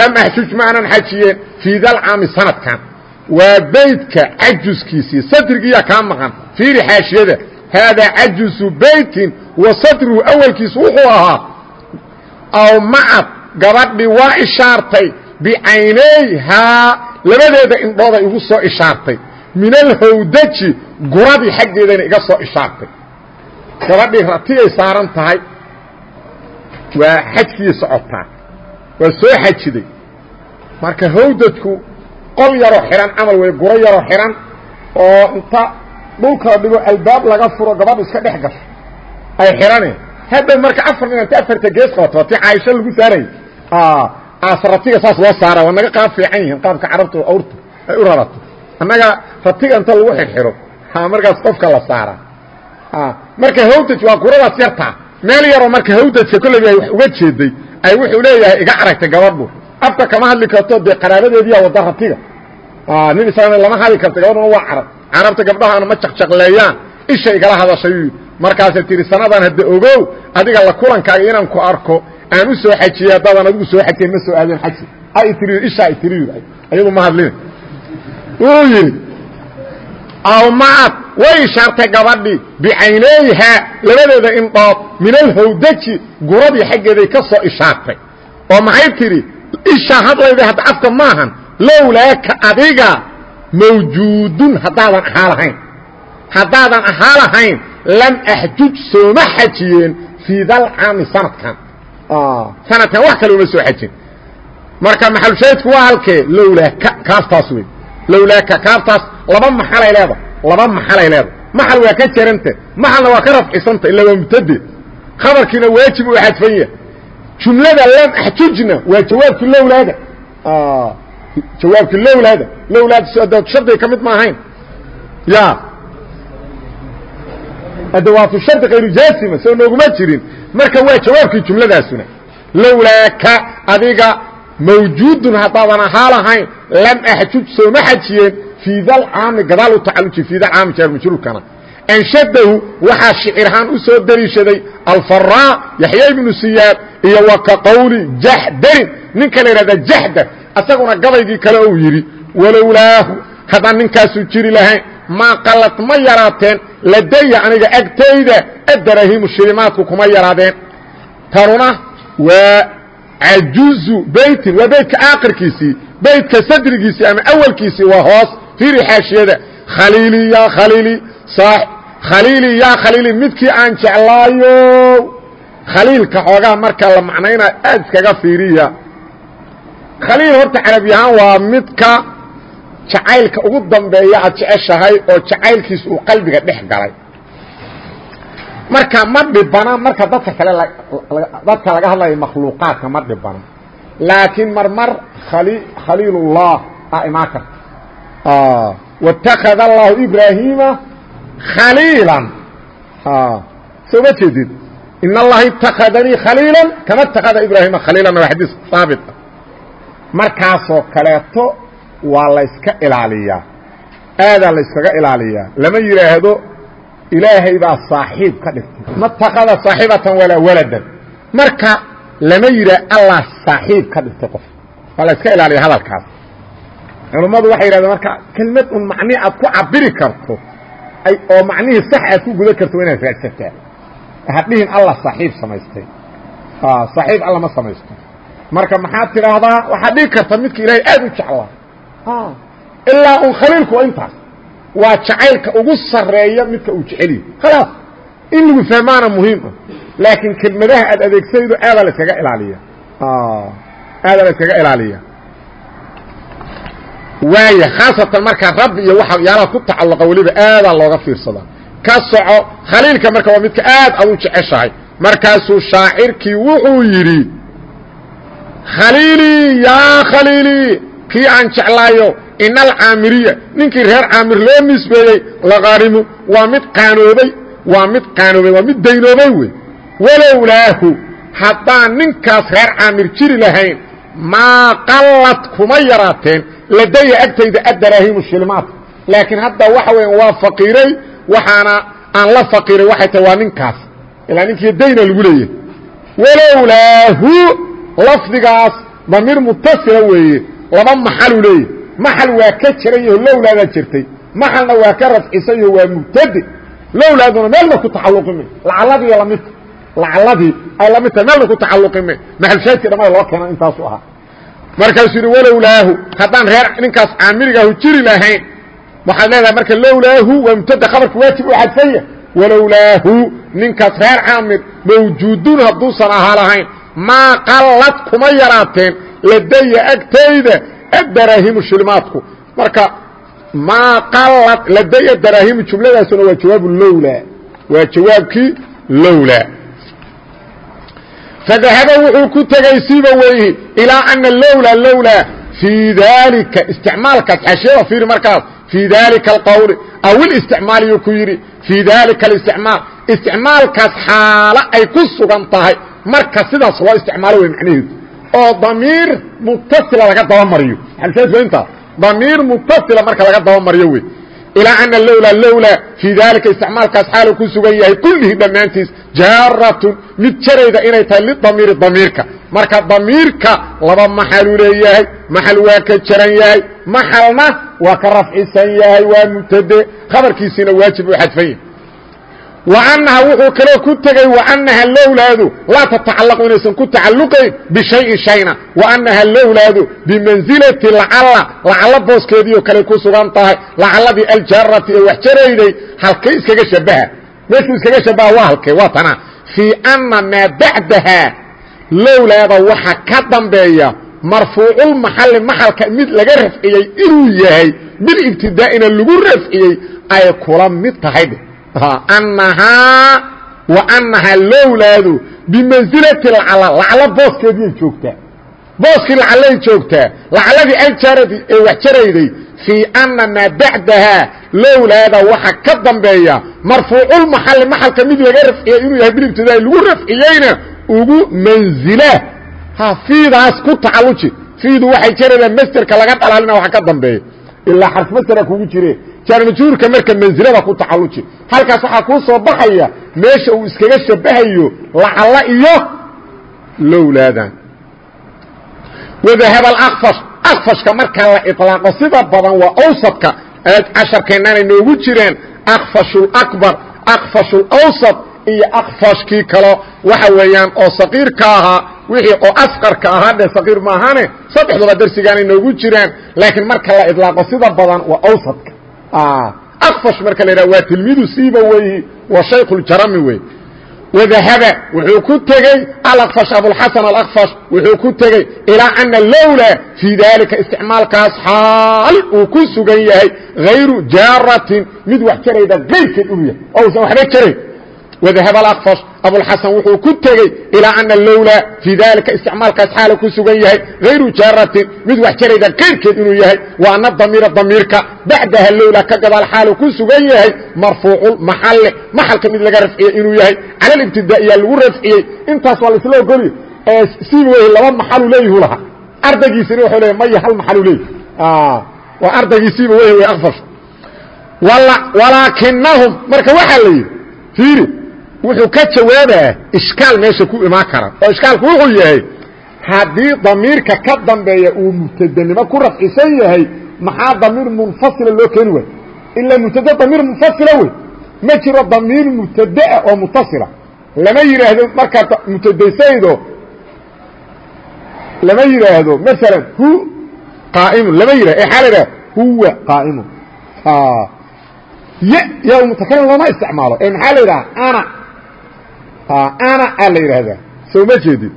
lam axjuj ma aanan xajiyeen fii dalcaami sanadkan. Waa baydka cajuskiisii sadrigiiyaa kaa maqan. Fiiri xaashiyada haadaa cajusu baytin wa sadruhu awalkiisu wuxuu ahaa aw macad gabadhii waa ishaartay bicaynayhaa labadeeda indhooday igu soo ishaartay. Min alhawdaji guradii xaggeedayna iga soo ishaartay gabadhii ratiyay saaran tahay. Waa xajkii socotaa waa soo xajiday. Marka hawdadku qol yaroo xihan camal wey guro yaroo xihan oo inta dhulka dhigo albaab laga furo gabadhu iska dhex gasho ay xihane hadda marka afar nin inta afarta gees qabato ti caaisho lagu saarayy ratiga saas loo saara waa naga qaab fiican yihiin qaabka carabta awrta ay u rarato annaga ratiga inta lagu xirxiro markaas qofka la saara marka hawdaj waa guradaas yartaa meel yaroo marka hawdajka kolleyba ay wax uga jeeday ay wuxuu leeyahay iga aragtay gabadhu. Afka kama hadli karto dee qaraabadeediyaa wada ratiga nin islam lama hadli karta gabadhuna waa carab. Carabta gabdhahaana ma jaqjaqleeyaan isha igala hadashay. Markaasay tihi sanadan hadda ogow adiga la kulankaaga inaan ku arko aan u soo xajiyey haddaadan adigu soo xajiyen ma soo aadeen xaji ay tiri ishaa ay tiri ayadu ma hadlin. Wuu yidhi aw macad way ishaartay gabadhii bicaynayhaa labadeeda indhood min alhawdaji guradii xaggeeday ka soo ishaartay oo maxay tidhi ishaa hadlayda hadda afka maahan lowlaaka adiga mawjuudun haddaadan ahaa lahayn haddaadan ahaa lahayn lam axjuj sooma xajiyeen fii dalcaami sanadkan sanadkan wax kale uma soo xajin marka maxalushaydku waa halkee lowlaaka kaaftaas wey lowlaaka kaaftaas laba maxalay leedahay laba maxalay leedahay. Maxal waa ka jaranta maxalna waa ka rafcisanta ila waa mubtade khabarkiina waajib uu xadfan yahay. Jumlada lam axjujna waa jawaabkii lowlaada jawaabkii lowlaada lowlaada shardiga ka mid ma ahayn. Ya. Adawaatu shardi kayru jaasima soo nooguma jirin. Marka waa jawaabkii jumladaasuna. Lowlaaka adiga mawjuudun haddaadan ahaa lahayn lam axjuj sooma xajiyeen fii dalcaami gadaal u tacaluji fii dalcaami jaarmajruurkana anshadahu waxaa shicirhaan u soo dariishaday alfaraa yaxya ibnu siyaad iyo wa ka qowli jaxdarin. Ninka la yidhahda jaxdar asaguna gabaygii kale uu yidhi walowlaahu haddaan ninkaasu jiri lahayn maa qalad ma yaraateen ladaya aniga agtayda adaraahimu shilimaadku kuma yaraadeen. Tanuna waa cajuzu beytin waa beytka aakhirkiisii beytka sadrigiisii ama awalkiisii waa hoos fiiri xaashiyada khaliili yaa khaliili khaliili yaa khaliili midkii aan jeclaayo. Khaliilka xoogaa marka la macnaynaa aad iskaga fiiriya. Khaliil horta carabi ahaan waa midka jacaylka ugu dambeeya aad jeceshahay oo jacaylkiis uu qalbiga dhex galay. Marka ma dhibana marka dadka kale dadka laga hadlayo makhluuqaadka ma dhibana. Laakiin marmar khaliilullah a imaan karta waاtakada allahu ibraahiima khaliilan soo ma jeedid in allaha itakadanii khaliila kama اtakada ibraahima khaliilan waa xadiis haabit ah markaasoo kaleeto waa layska ilaaliyaa aadaa layskaga ilaaliyaa lama yidhaahdo ilaahay baa saaxiib ka dhigtay ma takada saaxibatan walaa waladan marka lama yidhaah allah saaxiib ka dhigtay qof waa la yska ilaaliya hadalkaas culummadu waxay yidhahdeen marka kelmad un macnihi aad ku cabiri karto oo macnihii sax aad ku gudan karto inaad raadsataa. Hadhihin allah saaxiib samaystay. Saaxiib alla ma samaysto marka maxaad tidhaahdaa waxaad dhigi karta midka ilaahay aad u jeclaa. Ilaa un khaliilku intaas waa jacaylka ugu sareeya midka uu jeceliyo khalaas in lagu fahmaana muhiim ah. Laakiin kelmadaha aad adeegsaydo aadaa laskaga ilaaliya aadaa la iskaga ilaaliya waaya khaasatan markaa rabbi iyo waxyaalaha ku tacalluqa weliba aadaa looga fiirsadaa ka soco khaliilka marka waa midka aad ad u jeceshahay. Markaasuu shaacirkii wuxuu yidhi khaliilii yaa khaliilii kii aan jeclaayo ina alcaamiriya ninkii reer caamir loo nisbeeyey laqaarimu waa mid qaanoobay waa mid qaanoobay waa mid daynoobay wey. Walowlaahu haddaan ninkaas reer caamir jiri lahayn maa qallad kuma yaraateen ladaya agtayda adaraahimu shilmaadka laakiin hadda waxa weya waa faqiiray waxaana aan la faqiiray waxay tahay waa ninkaas. Ilaa ninkii dayna lagu leeyahay walowlaahu lafdigaas damiir mutasila weeye laba maxaluu leeyahy maxal waa ka jiran yaho lowlaadaa jirtay. Maxalna waa ka rafcisan yaho waa mubtade lowlaaduna meelna ku taxalluqime. Lacaladii lamidta lacaladii ay la mid tahay meelna ku taxalluqime. Maxalshaadkii dhamada loo keena intaasu ahaa markaasuu yidhi walowlaahu haddaan reer ninkaas caamirigaahu jiri lahayn waxaad leedahay marka lowlaahu waa mubtada khabarka waajib u xadfanya walowlaahu ninkaas reer caamir mawjuudun hadduusan ahaa lahayn maa qallad kuma yaraateen ladaya agtayda adaraahimu shilmaadku. Marka maa qallad ladaya daraahimu jumladaasuna waa jawaabu lowlaa. Waa jawaabkii lowlaa fadahaba wuxuu ku tegey siba weyhi ilaa ana lowlaa lowlaa fii daalika isticmaalkaas xashiyada fiiri markaas fii daalika alqowli aw ilisticmaaliyuu ku yidhi fii daalika alisticmaal isticmaalkaas xaalo ay ku sugan tahay marka sidaas loo isticmaalo wey macnaheedu oo damiir mutasila laga dabamariyo intaa damiir mutasila marka laga dabamariyo wey ilaa ana lowlaa lowlaa fii daalika isticmaalkaas xaalu ku sugan yahay kullihi dhammaantiis jaaratun mid jarayda inay tahay lidamiiri damiirka. Marka damiirka laba maxaluu leeyahay maxal waa ka jaran yahay maxalna waa ka rafcisan yahay waa mubtade. Khabarkiisiina waajib u xadfan yahay وأنha wuxuu kaloo ku tegey وأنha lowlaadu laa تتacalaqu inaysan ku tacaluqayn بشhaيءin شhayna وأنha lowlaadu بmanزilaةi lacala lacalo booskeediio kale ku sugan tahay lacaladii aljaarati ee wax jarayday halkay iskaga shabaha meeshuu iskaga shabaha waa halkee waa tana فيi أna maa baعdaha lowlaada waxa ka dambeeya marfuuculmaxali maxalka mid laga rafciyey inuu yahay bilibtidaa'ina lagu rafciyey ay kula mid tahay annahaa wa annahaa lowlaadu bimansilati lacala laclo booskeediyay joogtaa. Booskii lacallay joogtaa lacladii aljaradi ee wax jarayday fii anna maa bacdahaa lowlaada waxa ka dambeeya marfuuculmaxalli maxalka mid laga rafciyey inuu yahay bilibtidaai lagu rafciyeyna ugu manzila. Ha fiidaas ku tacalluji. Fiidu waxay jaraydaa masderka laga dhalaalina waxa ka dambeeya. Ilaa xarf masdera kugu jire jaarmajuurka marka mansilada ku tacalluji halkaas waxaa ku soo baxaya meesha uu iskaga shabahayo lacalla iyo lowlaadan wadahaba alakfash akfashka markaa la iطlaaqo sida badan waa awsadka. Casharkeennanay noogu jiraan akfashulakbar akfashulawsad iyo akfashkii kalo waxa weeyaan oo saqiirka ahaa wixii oo asqarka ahaa dheh saqiir maahane saddexduba darsigaanay noogu jiraan. Laakiin marka la iطlaaqo sida badan waa awsadka akfash marka la yidhaha waa tilmiidu siiba weyi waa shaykhuljarami wey wadahaba wuxuu ku tegey alakfash abulxasan alakfash wuxuu ku tegey ilaa ana lowla fii daalika isticmaalkaas xaal uu ku sugan yahay hayru jaaratin mid wax jarayda kayrkeed inuu yahay oo usan waxba jarayn wadahab alakfash abulxasan wuxuu ku tegey ilaa ana lowla fii daalika isticmaalkaas xaala ku sugan yahay hayru jaaratin mid wax jarayda kayrkeed inuu yahay wa ana damiira damiirka bacdaha lowla ka gadaal xaalu ku sugan yahay marfuuculmaxalle maxalka mid laga rafciyey inuu yahay cala libtidaa'iyaa lagu rafciyey intaas waa laisla ogoliy siba wey laba maxalu leeyihu lahaa ardaygiisina wuxuu leeya maya hal maxalu leeyihi waa ardaygiisiiba wey wey akfash walaakinahum marka waxaa la yidhi fiiri wuxuu ka jawaabaa ishkaal meesha ku imaan kara oo ishkaalku wuxuu yahay haddii damiirka ka dambeeya uu mubtadenimo ku rafcisan yahay maxaa damiir munfasila loo keeni waay ilaa mubtade damiir munfasila wey ma jiro damiir mubtadaa oo mutasila. Lama yidhaahdo markaad mubtadaysaydo lama yidhaahdo maalan hu qaa'imun. Lama yidhahdo ee xaa la yidhahda huwa qaa'imun y yaa mutakalim looma isticmaalo. Ee maxaa la yidhaha ana ana aa la yidhaahdaa soo ma jeedid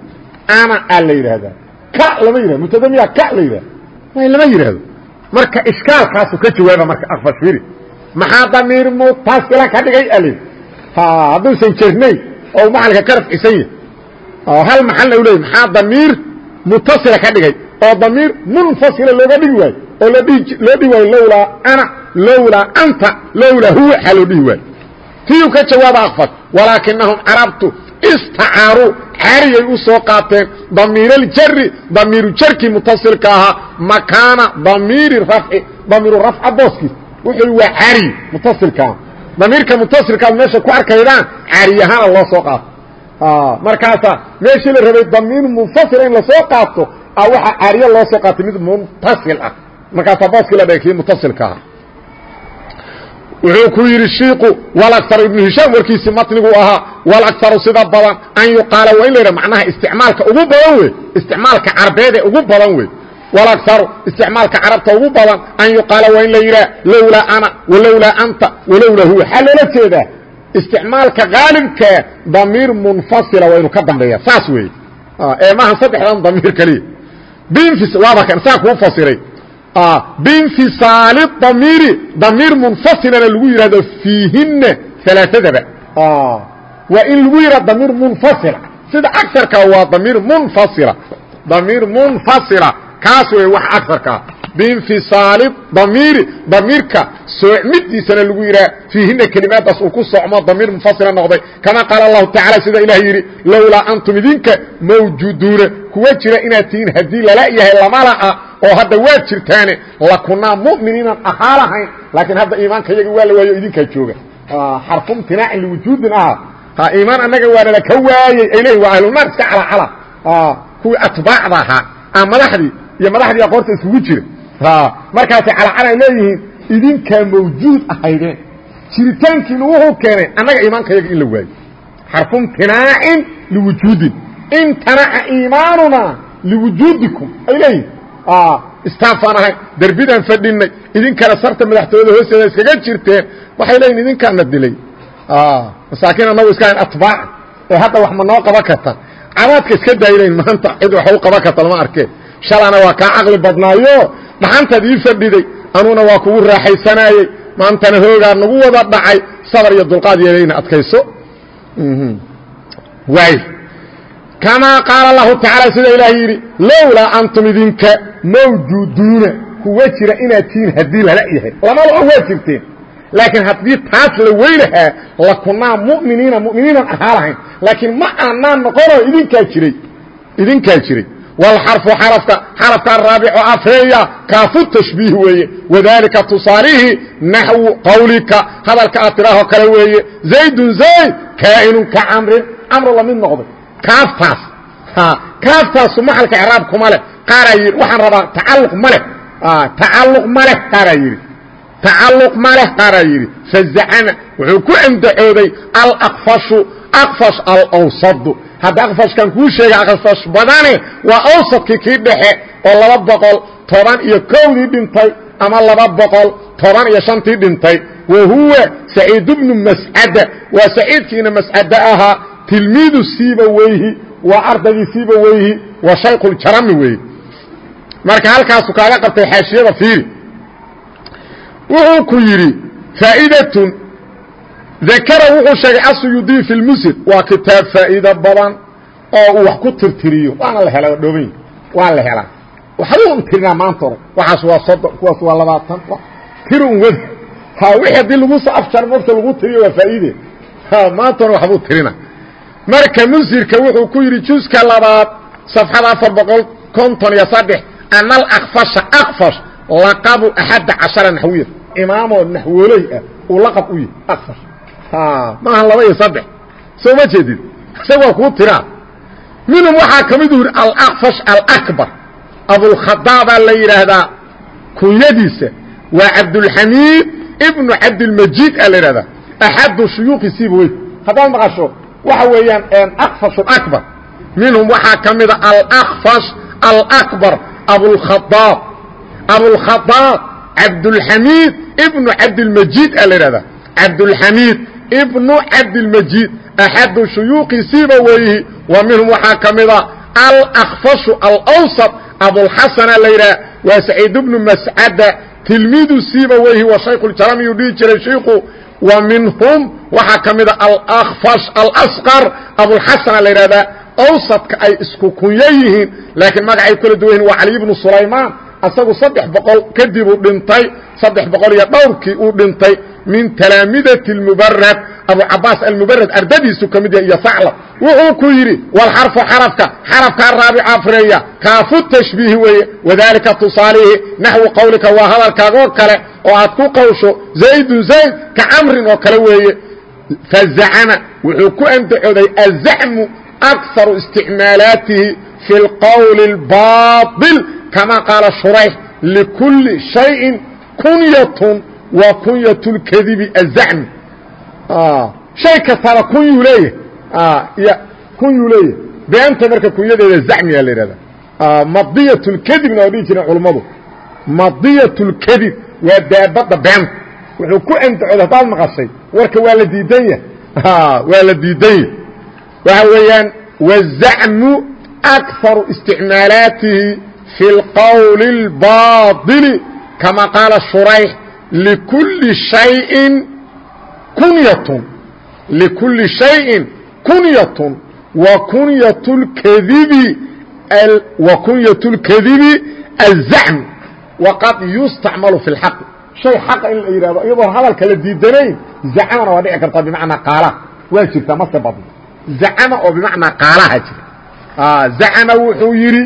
ana aa la yidhaahdaa ka lama yidhahdo mubtada miyaa ka la yidhahda may lama yidhaahdo marka ishkaalkaasu ka jawaaba marka akfashfiri maxaa damiir mutasila ka dhigay al hadduusan jernayn oo maxalka ka rafcisan yahy hal maxalna u leey maxaa damiir mutasila ka dhigay? Oo damiir munfasila looga dhigi waayo oo loo dhihi waayo lowlaa ana lowlaa anta lowlaa huwa xaa loo dhihi waayo tiyuu ka jawaaba akfar walaakinahum carabtu istacaaruu caariyay u soo qaateen damiiraljari damiiru jarkii mutasilka ahaa makaana damiiri rafci damiiru rafca booskiis. Wuxuu waa caariy mutasilkaa damiirka mutasilkaad meesha ku arkaydaan caariyahaana loo soo qaato. Markaasaa meeshii la rabay damiir munfasila in la soo qaato a waxaa caariye loo soo qaatay mid muntasil ah. Markaasaa booskii la dhigay kii mutasilka ahaa wuxuu ku yidhi shiiku walakar ibnu hishaam warkiisii matnigu ahaa walakaru sida badan an yuqaala waa in la yidhaha macnaha isticmaalka ugu badan wey isticmaalka carbeed ee ugu badan wey walakaru isticmaalka carabta ugu badan an yuqaala waa in la yidhaha lowlaa ana walowlaa anta walowlaa huwa. Xaa loola jeedaa isticmaalka qaalibkaa damiir munfasila waa inu ka dambeeya saas weeye. Ee maaha saddexdan damiir keliya. Binfis waaba kan saa kuu fasiray binfisaali damiiri damiir munfasilana lagu yidhahdo fiihina alaaadaba waa in lagu yidhahdo damiir munfasila. Sida agarka waa damiir munfasila. Damiir munfasila. Kaas wey wax agarkaa binfisaali damiiri damiirka soocmidiisana lagu yidhaha fiihina kelimaadaas uu ku socmo damiir munfasila noqday. Kama qaala allahu tacala sida ilaah yidhi lowlaa antum idinka mawjuduuna. Kuwa jira inaad tihiin haddii lala yahay lamala'a oo hadda waad jirtaane lakunaa mu'miniinan ahaa lahayn laakiin hadda iimaanka yaga waa la waayo idinkaa jooga. Xarfumtinaacin liwujuudin ahaa iimaan annaga waanala ka waayey ay leeyihiin waa ahlunaar iska calacala. Kuwii atbaacda ahaa madaxdii iyo madaxdii aqoorta iskugu jira markaasay calacala ay leeyihiin idinkaa mawjuud ahaydeen jiritaankiinu wuxuu keenay annaga iimaanka yaga in la waayo. Xarfumtinaacin liwujuudin. Imtanaca iimaanuna liwujuudikum ay leeyihiin istaafaan ahay derbidaan fadhinay idinkana sarta madaxtooyada hoosteeda iskaga jirteen waxay leeyihiin idinkaana dilay. Masaakiin annagu iska hayn atbaaca hadda wax ma noo qaban karta. Cabaadka iska daayilayn maanta cid wax u qaban karta lama arkeen shalana waa kaa caqli badnaayo. Dhaxantaad ii fadhiday anuna waa kugu raaxaysanaayey. Maantana hoogaa nagu wada dhacay. Sabar iyo dulqaad yeelayna adkayso. Waay kamaa qaala lahu tacaala sida ilaahay yidhi lowlaa antum idinka mawjuuduuna kuwa jira inaad tihiin haddii lala yahay lamada oo waa jirteen. Laakiin haddii taas la weylahaa lakunaa muminiina muminiinan ahaa lahayn. Laakiin ma aanaan noqonoo idinkaa jiray. Idinkaa jiray wاlxarفu xarفka xarفka raabico afreeya kaafu tashbiih weeye wadalika tusaalihii naxwu qawlika hadalka aad tidhaaho kale weeye zaydun zayd kaa'inun ka camrin camru la mid noqday kaaftaas kaaftaasu maxalka icraab kuma leh qaaraa yidhi waxaan rabaa tacalluq ma leh tacalluq ma leh qaaraa yidhi tacalluq ma leh qaaraa yidhi fazacama wuxuu ku andacooday alaqfashu aqfash alawsadu hadda aqfashkan kuu sheega aqfash badane waa awsadkii kii dhexe oo laba boqol toban iyo kowdii dhintay ama laba boqol toban iyo shantii dhintay wa huwa saciid bnu mascada waa saciidkiina mascade ahaa tilmiidu siibaweyhi waa ardaygii siibaweyhi waa shaykuljarami weeye marka halkaasu kaaga qabtay xaashiyada fiiri wuxuu ku yidhi faa'idatun dakara wuxuu sheegay asuyudiy fi lmusir waa kitaab faa'iido badan oo uu wax ku tirtiriyo. Waana la hela dhooban waa la helaa waxbuu un tirinaa maanta oran waxaas waa soddon kuwaas waa labaatan. Tiri un wada ha wixii haddii lagu soo afjar mogta lagu tiriyo waa faa'iide. Ha maantana waxbuu tirina. Marka musirka wuxuu ku yidhi juska labaad safxada afar boqol konton iyo saddex ana alakfasha akfash laqabu axadda cashara naxwiya imaamoo naxwooley ah uu laqab u yahy akfash maaha laba iyo saddex. Soo ma jeedid isagoo kuu tiraa minhum waxaa ka mid u yidhi alakfash alakbar abulkhadaabaa la yidhaahdaa kunyadiisa waa cabdulxamiid ibnu cabdilmajiid aa la yidhahdaa axadu shuyuuqi sibawey haddaad maqasho waxa weeyaan akfash akbar minhum waxaa ka mida alakfash alakbar abulkhadaab abulkhadaab cabdulxamiid ibnu cabdilmajiid aa la yidhahdaa cabdulxamiid ibnu cabdilmajiid axadu shuyuuqi sibaweyhi wa minhum waxaa ka mida alakfashu alawsط abulxasana la yidhaha waa saciid bnu mascada tilmiidu sibaweyhi wa shaykuljaraamiyu dhihi jiray shiiku wa minhum waxaa ka mida alakfash alasqar abulxasana la yidhahdaa awsadka ay isku kunyo yihiin laakiin magacay kala duwan yihiin waa cali bnu sulaymaan asagu saddex boqol kadibuu dhintay saddex boqol iyo dhowrkii uu dhintay min talaamidati mubarad abucabaas almubarad ardadiisu ka mid yahay iyo acla wuxuu ku yidhi walxarfu xarafka xarafkaa raabica afreeya kaafu tashbiihi weeye wadalika tusaalihi naxwu qowlika waa hadalkaagoo kale oo aad ku qawsho zaydun zayd ka camrin oo kale weeye. Fazacana wuxuu ku andacooday azacmu akharu isticmaalaatihi fi lqowli اlbaaطil kama qaala shurayx likulli shayin kunyatun waa kunyat اlkadibi azacmi shay kastaaba kunyuu leeyahay kunyuu leeyahay beenta marka kunyadeeda zacmiyaa la yidhahda madiyat اlkadibna waa dhihi jireen culummadu madiyat اlkadib waa daabadda beenta wuxuu ku andacooda haddaad maqashay warka waa la diidan yahay waa la diidan yahy waxa weeyaan wazacmu akharu isticmaalaatihi fi اlqowli اlbaطili kama qaala shurayx likulli shayin kunyatun likulli shayin kunyatun wa kunyat اlkadibi wa kunyat اlkadibi aلzacm waqad yustacmalu fi اlxaqi shay xaqa in la yidhahdo iyadoo hadalka la diidanayn zacmana waa dhici karta bimacnaa qaalaha waa jirtaa mase badno zacama oo bimacnaa qaalaha jira zacama wuxuu yidhi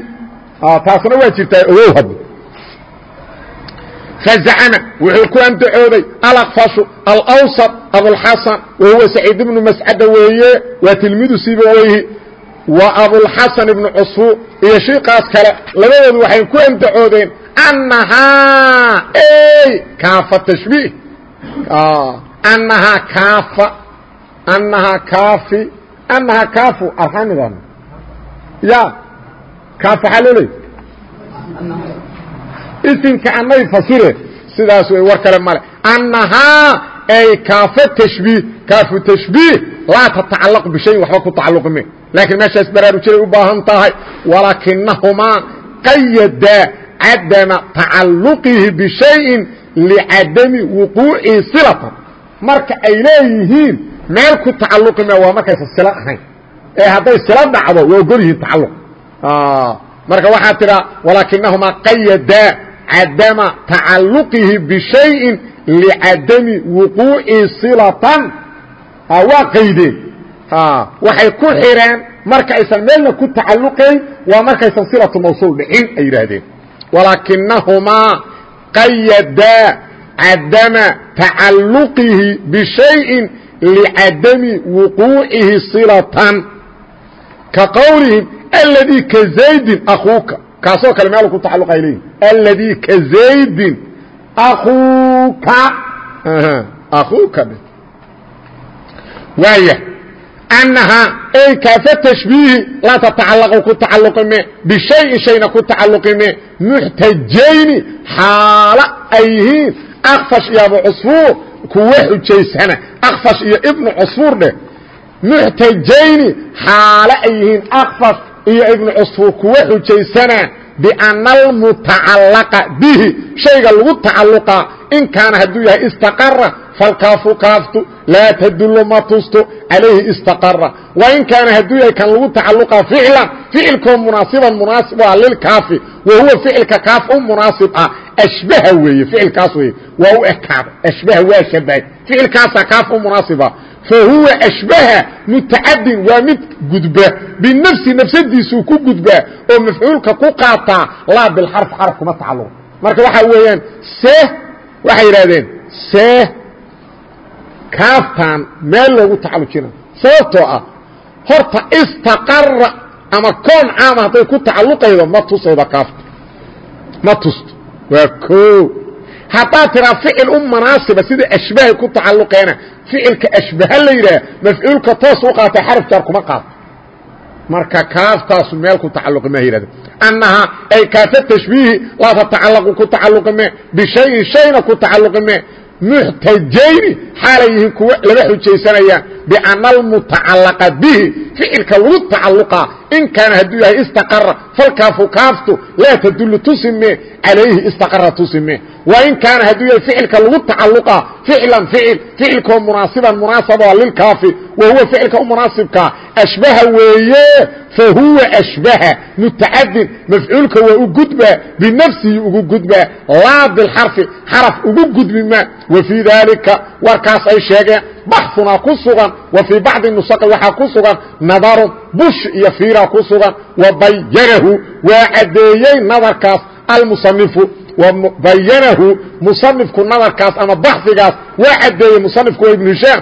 taasna waa jirtaa ogow hadda فزعم wuxuu ku andacooday alakفashu alawsط abulxasan wa huwa saciid ibnu mascada weeye waa tilmidu siba weyhi wa abulxasan ibnu cusfu iyo shiikaas kale labadoodu waxay ku andacoodeen annahaa kaafa tashbiih annahaa kaafa annahaa kaafi annahaa kaafu arxamidan ya kaaf waxaa loo leey isimka anay fasire sidaas wey war kale male annahaa ay kaafa tashbiih kaafu tashbiih laa tatacallaq bishayin waxba ku tacalluqi me laakiin meeshaas baraarujiray u baahan tahay walaakinahumaa qayadaa cadama tacalluqihi bishayin licadami wuquucihi silatan. Marka ay leeyihiin meel ku tacalluqi ma waa markaysan silo ahayn. Ee hadday silo dhacdo waa ogol yihiin tacalluq marka waxaa tidhaa walaakinahumaa qayadaa cadama tacalluqihi bishayin licadami wuquuci silatan waa qaydeen waxay ku xidheen marka aysan meelna ku tacalluqayn waa markaysan silatu mawsuul dhicin ay yidhaahdeen walaakinahumaa qayadaa cadama tacalluqihi bishayin licadami wuquucihi silatan ka qowlihim aladii ka zaydin akuuka kaasoo kale meel ku tacalluqa ay leeyihiin aladii ka zaydin akuuka akuuka waaya annahaa ay kaafa tashbiihi laa tatacallaqu ku tacalluqime bishayin shayna ku tacalluqime muxtajayni xaalo ay yihiin akfash iyo abu cusfuur kuwa xujaysana akfash iyo ibnu cusfuur dheh muxtajayni xaalo ay yihiin akfash iyo ibnu cusfuur kuwa xujaysana biana almutacallaqa bihi shayga lagu tacalluqaa in kaana hadduu yahay istaqara falkaafu kaaftu laa tadullu ma tusto calayhi istaqara wain kaana hadduu yahay kan lagu tacalluqaa ficlan ficilkoo munaasiban munaasib ah lilkaafi wa huwa ficilka kaaf u munaasib ah ashbaha weeye ficilkaas weeye waa u ekaada ashbaha waa shabahay ficilkaasaa kaaf u munaasiba fahuwa ashbaha mutacadin waa mid gudba binafsi nafsadiisuu ku gudbaa oo mafcuulka ku qaataa laa bilxarf xaraf kuma tacalluqa marka waxaa weeyaan se waxay yidhahdeen see kaaftaan meel loogu tacallujina sababtoo ah horta istaqara ama koon caama hadday ku tacalluqaydo ma tusaydo kaafta ma tusto. Waa o haddaad tiraa ficil u munaasiba sida ashbahay ku tacalluqeena ficilka ashbaha la yidhaah mafcuulka toos u qaata xaraf kuma qaato marka kaaftaasu meel ku tacalluqi ma yidhahde annahaa ay kaafa tashbiihi laa tatacallaqu ku tacalluqi me bishayin shayna ku tacalluqi me muxtajayni xaalay kuwa laga xujaysanaya biana almutacalaqa bihi ficilka lagu tacalluqaa in kaana hadduu yahay istaqara falkaafu kaaftu laa tadullu tusime calayhi istaqara tusime wain kaana hadduu yahay ficilka lagu tacalluqaa ficlan ficil ficilkoo munaasiban munaasaba lilkaafi wa huwa ficilka u munaasibkaa ashbaha weeye fahuwa ashbaha mutacadin mafcuulka waa u gudbaa binafsihi ugu gudbaa laa bilxarfi xaraf ugu gudbima fii daalika warkaas ay sheegeen baxunaa ku sugan wa fii bacdi nusaqi waxaa ku sugan nadarun bush iyo fiira ku sugan wa bayanahu waa caddeeyey nadarkaas almusanifu bayanahu musanifku nadarkaas ama baxigaas waa caddeeyey musanifku waa ibnu hishaam.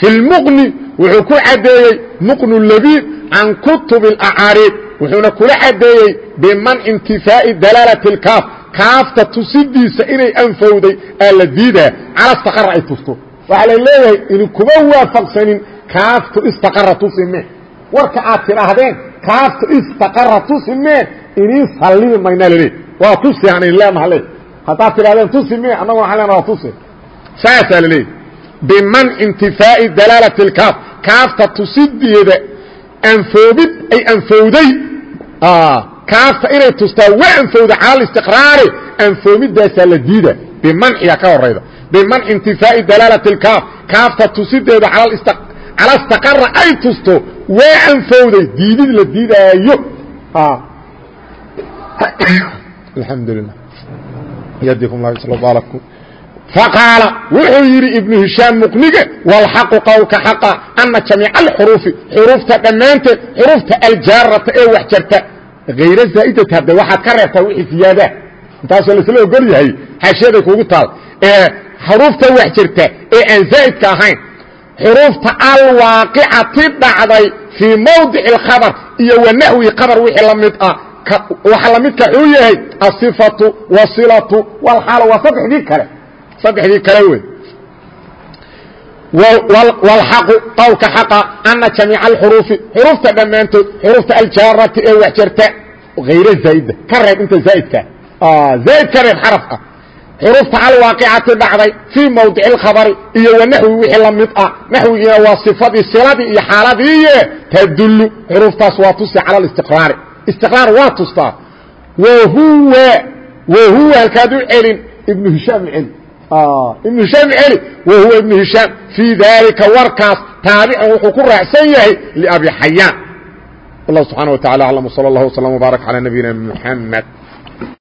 Fi lmuqni wuxuu ku caddeeyey muqnu labiib can kutub اlacaariib wuxuuna kula caddeeyey bimanci intifaa'i dalaalati اlkaaf kaafta tusidiisa inay anfowday aa la diidaa cala istaqara ay tusto waxaa la leeyahay idinkuma waafaqsanin kaaftu istaqara tusime warka aad tidhaahdeen kaaftu istaqara tusime iniin sallimi maynaa laleey waa tusi aan idin leenaha le haddaad tidhahdeen tusime annagu waxaan leenaha waa tusi. Saasaa la leeyahy bimanci intifaa'i dalaalati اlkaaf kaafta tusideeda anfoobid ay anfowday kaafta inay tustaa waa anfowda cala alistiqraari anfoomidaasaa la diida bimanciga ka horayda bimanci intifaa'i dalaalati اlkaaf kaafta tusideeda cala istaqara ay tusto waa anfowday diidid la diidaayo. (coughs) Alxamdu lilah yadikum la sl baalakum faqaala wuxuu yidhi ibnu hishaam muqnige walxaqu qowlka xaqa ana jamiica alxuruufi xuruufta dhammaanteed xuruufta aljaarata ee wax jarta hayra zaa'idata hadde waxaad ka reebtaa wixii siyaadaa intaasoo laisla ogol yahay xaashiyaday kugu taal ee xuruufta wax jirta ee aan zaa'idka ahayn xuruufta alwaaqicati dhacday fii mawdici alkhabar iyo wa naxwi khabar wixii la mid ah waxa la midka xuu yahay asifatu wasilatu walxaalo waa saddexdii kale saddexdii kale wey wاlxaqu qowlka xaqa ana jamiica alxuruufi xuruufta dhammaantood xuruufta aljaarati ee wax jarta hayra zaa'ida ka reeb inta zaa'idka zaa'id ka reeb xaraf ah xuruufta alwaaqicati dhacday fii mawdici اlkhabari iyo wa naxwi wixii la mid ah. Naxwigiina waa sifadii siladii iyo xaaladiiye tadullu. Xuruuftaas waa tusi cala اlistiqraari istiqraar waa tustaa wahuwa wahuwa halkaad u celin ibnu hishaam celi ibnu hishaam celi wa huwa ibnu hishaam. Fii daalika warkaas taabican wuxuu ku raacsan yahay liabi xayaan. Wallah subxana wa tacala aclam wsala allah wslam wbaarak calaa nabiyina muxamed